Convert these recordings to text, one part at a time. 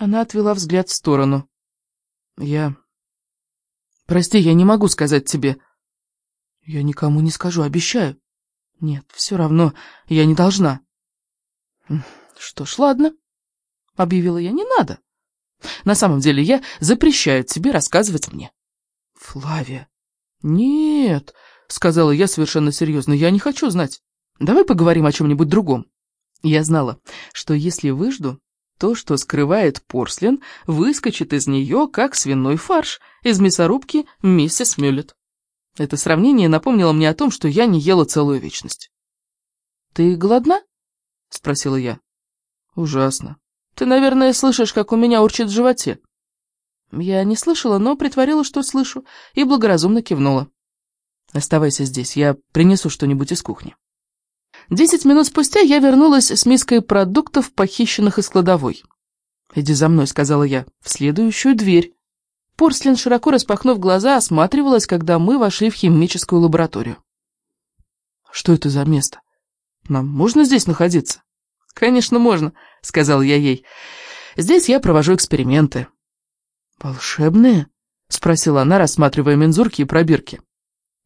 Она отвела взгляд в сторону. «Я... Прости, я не могу сказать тебе...» «Я никому не скажу, обещаю». «Нет, все равно я не должна». «Что ж, ладно», — объявила я, — «не надо. На самом деле я запрещаю тебе рассказывать мне». «Флавия...» «Нет», — сказала я совершенно серьезно, — «я не хочу знать. Давай поговорим о чем-нибудь другом». Я знала, что если выжду, то, что скрывает порслен, выскочит из нее, как свиной фарш из мясорубки миссис Мюллет. Это сравнение напомнило мне о том, что я не ела целую вечность. «Ты голодна?» — спросила я. «Ужасно. Ты, наверное, слышишь, как у меня урчит в животе». Я не слышала, но притворила, что слышу, и благоразумно кивнула. «Оставайся здесь, я принесу что-нибудь из кухни». Десять минут спустя я вернулась с миской продуктов, похищенных из кладовой. «Иди за мной», — сказала я, — «в следующую дверь». Порслин, широко распахнув глаза, осматривалась, когда мы вошли в химическую лабораторию. «Что это за место? Нам можно здесь находиться?» «Конечно, можно», — сказал я ей. «Здесь я провожу эксперименты». «Волшебные?» — спросила она, рассматривая мензурки и пробирки.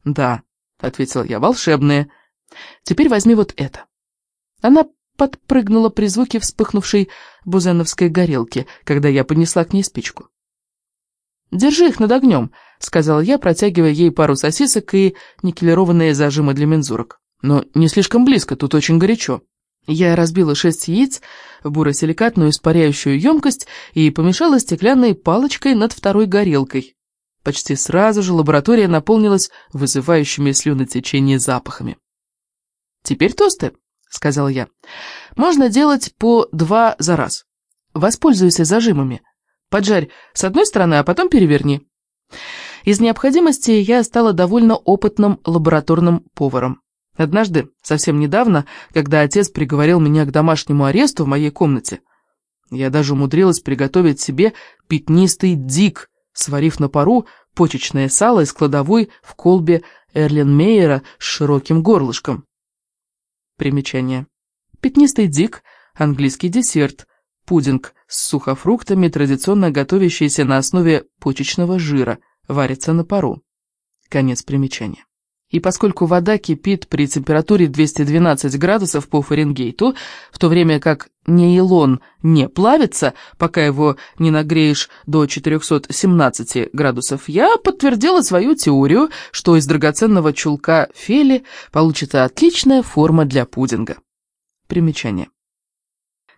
«Да», — ответила я, — «волшебные». Теперь возьми вот это». Она подпрыгнула при звуке вспыхнувшей бузеновской горелки, когда я поднесла к ней спичку. «Держи их над огнем», — сказала я, протягивая ей пару сосисок и никелированные зажимы для мензурок. «Но не слишком близко, тут очень горячо». Я разбила шесть яиц в буросиликатную испаряющую емкость и помешала стеклянной палочкой над второй горелкой. Почти сразу же лаборатория наполнилась вызывающими слюнотечение запахами. «Теперь тосты», — сказал я. «Можно делать по два за раз. Воспользуйся зажимами. Поджарь с одной стороны, а потом переверни». Из необходимости я стала довольно опытным лабораторным поваром. Однажды, совсем недавно, когда отец приговорил меня к домашнему аресту в моей комнате, я даже умудрилась приготовить себе пятнистый дик, сварив на пару почечное сало из кладовой в колбе Эрленмейера с широким горлышком. Примечание. Пятнистый дик – английский десерт, пудинг с сухофруктами, традиционно готовящийся на основе почечного жира, варится на пару. Конец примечания. И поскольку вода кипит при температуре 212 градусов по Фаренгейту, в то время как нейлон не плавится, пока его не нагреешь до 417 градусов, я подтвердила свою теорию, что из драгоценного чулка фели получится отличная форма для пудинга. Примечание.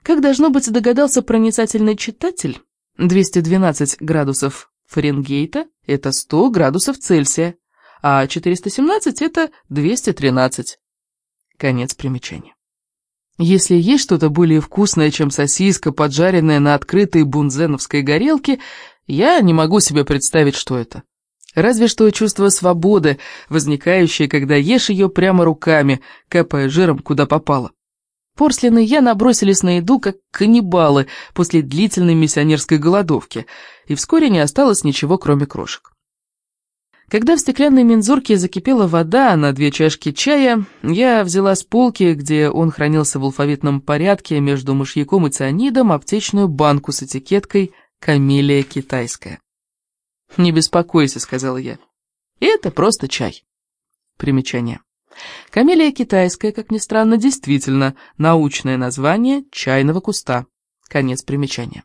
Как должно быть догадался проницательный читатель, 212 градусов Фаренгейта – это 100 градусов Цельсия а 417 — это 213. Конец примечания. Если есть что-то более вкусное, чем сосиска, поджаренная на открытой бунзеновской горелке, я не могу себе представить, что это. Разве что чувство свободы, возникающее, когда ешь ее прямо руками, капая жиром, куда попало. Порслины я набросились на еду, как каннибалы после длительной миссионерской голодовки, и вскоре не осталось ничего, кроме крошек. Когда в стеклянной мензурке закипела вода на две чашки чая, я взяла с полки, где он хранился в алфавитном порядке между мышьяком и цианидом, аптечную банку с этикеткой «Камелия китайская». «Не беспокойся», — сказала я. «Это просто чай». Примечание. Камелия китайская, как ни странно, действительно научное название чайного куста. Конец примечания.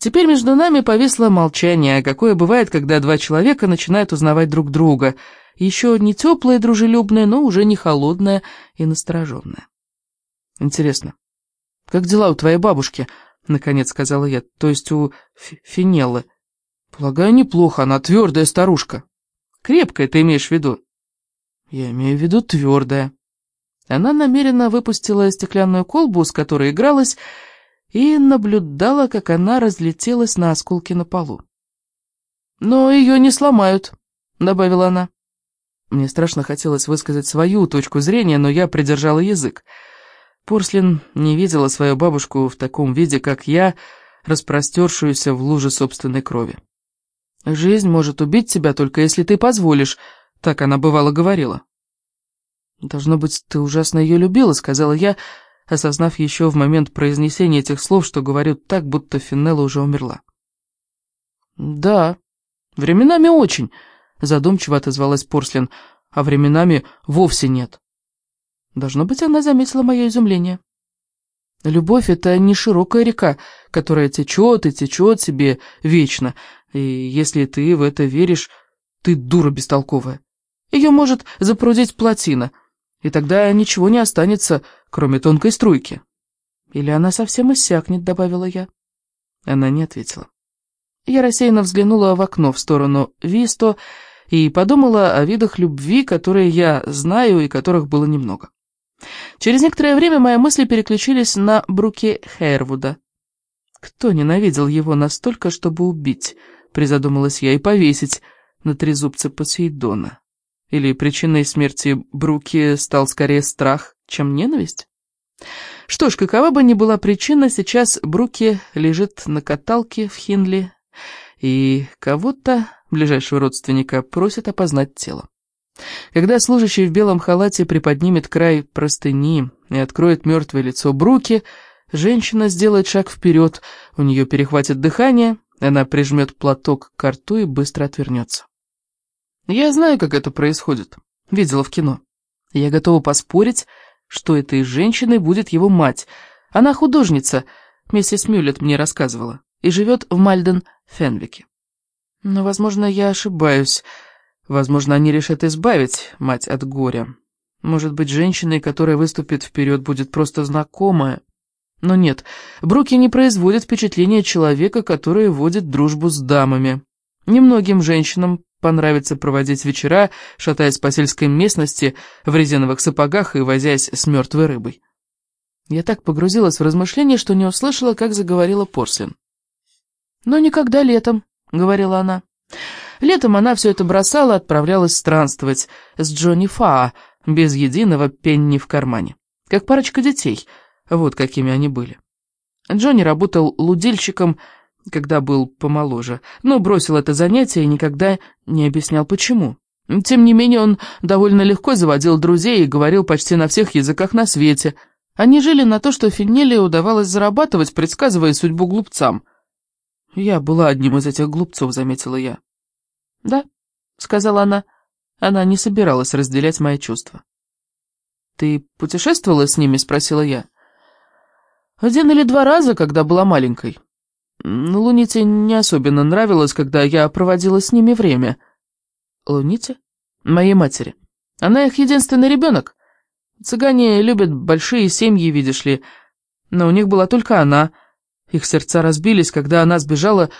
Теперь между нами повисло молчание, какое бывает, когда два человека начинают узнавать друг друга. Еще не теплое и дружелюбное, но уже не холодное и настороженное. «Интересно, как дела у твоей бабушки?» — наконец сказала я, то есть у Финеллы. «Полагаю, неплохо, она твердая старушка». «Крепкая ты имеешь в виду?» «Я имею в виду твердая». Она намеренно выпустила стеклянную колбу, с которой игралась, и наблюдала, как она разлетелась на осколки на полу. «Но ее не сломают», — добавила она. Мне страшно хотелось высказать свою точку зрения, но я придержала язык. Порслин не видела свою бабушку в таком виде, как я, распростершуюся в луже собственной крови. «Жизнь может убить тебя только если ты позволишь», — так она бывало говорила. «Должно быть, ты ужасно ее любила», — сказала я, осознав еще в момент произнесения этих слов, что говорю так, будто Финнелла уже умерла. «Да, временами очень», — задумчиво отозвалась Порслин, «а временами вовсе нет». Должно быть, она заметила мое изумление. Любовь — это не широкая река, которая течет и течет себе вечно, и если ты в это веришь, ты дура бестолковая. Ее может запрудить плотина, и тогда ничего не останется, кроме тонкой струйки. Или она совсем иссякнет, добавила я. Она не ответила. Я рассеянно взглянула в окно в сторону Висто и подумала о видах любви, которые я знаю и которых было немного. Через некоторое время мои мысли переключились на Бруки Хейрвуда. Кто ненавидел его настолько, чтобы убить, призадумалась я, и повесить на трезубце Посейдона? Или причиной смерти Бруки стал скорее страх, чем ненависть? Что ж, какова бы ни была причина, сейчас Бруки лежит на каталке в Хинли, и кого-то, ближайшего родственника, просит опознать тело. Когда служащий в белом халате приподнимет край простыни и откроет мертвое лицо Бруки, женщина сделает шаг вперед, у нее перехватит дыхание, она прижмет платок к рту и быстро отвернется. Я знаю, как это происходит, видела в кино. Я готова поспорить, что этой женщиной будет его мать. Она художница, миссис Мюллет мне рассказывала, и живет в Мальден-Фенвике. Но, возможно, я ошибаюсь. Возможно, они решат избавить мать от горя. Может быть, женщиной, которая выступит вперед, будет просто знакомая. Но нет, Бруки не производит впечатления человека, который водит дружбу с дамами. Немногим женщинам понравится проводить вечера, шатаясь по сельской местности в резиновых сапогах и возясь с мертвой рыбой. Я так погрузилась в размышления, что не услышала, как заговорила Порслин. «Но никогда летом», — говорила она. Летом она все это бросала, отправлялась странствовать с Джонни Фаа, без единого пенни в кармане. Как парочка детей, вот какими они были. Джонни работал лудильщиком, когда был помоложе, но бросил это занятие и никогда не объяснял, почему. Тем не менее, он довольно легко заводил друзей и говорил почти на всех языках на свете. Они жили на то, что Финнелли удавалось зарабатывать, предсказывая судьбу глупцам. «Я была одним из этих глупцов», — заметила я. «Да», — сказала она. Она не собиралась разделять мои чувства. «Ты путешествовала с ними?» — спросила я. «Один или два раза, когда была маленькой. Луните не особенно нравилось, когда я проводила с ними время». «Луните?» «Моей матери. Она их единственный ребенок. Цыгане любят большие семьи, видишь ли, но у них была только она. Их сердца разбились, когда она сбежала